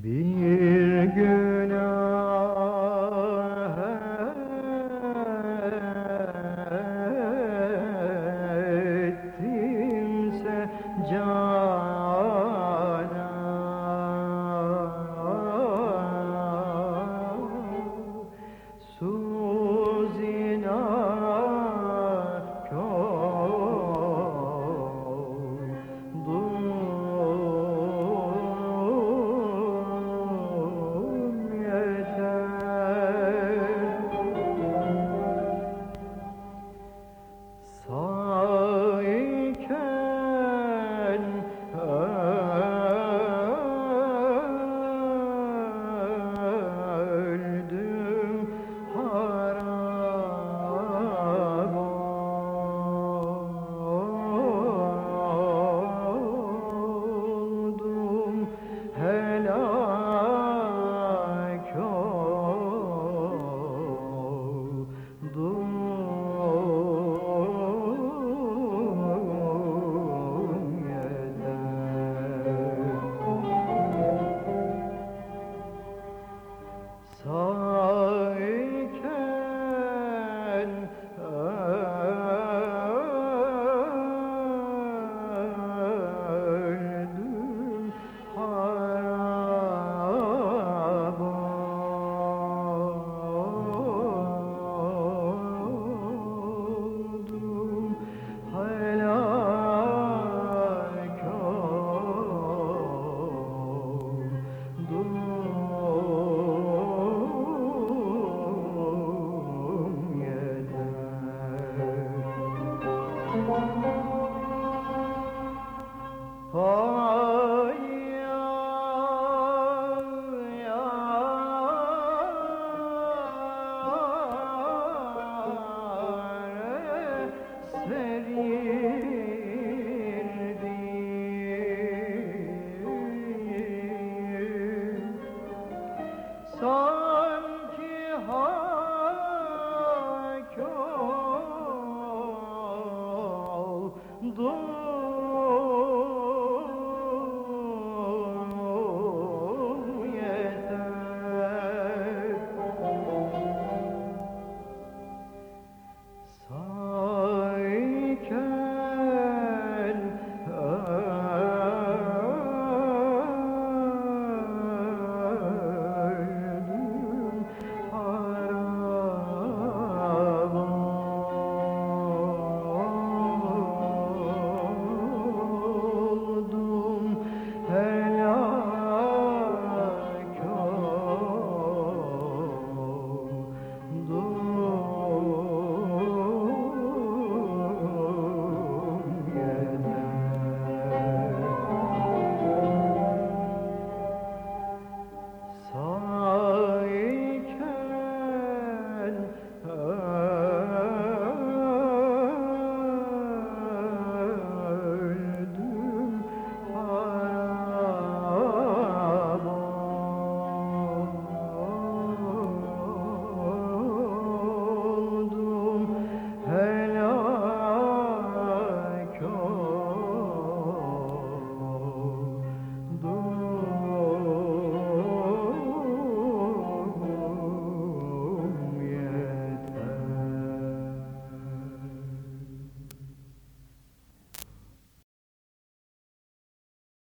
Be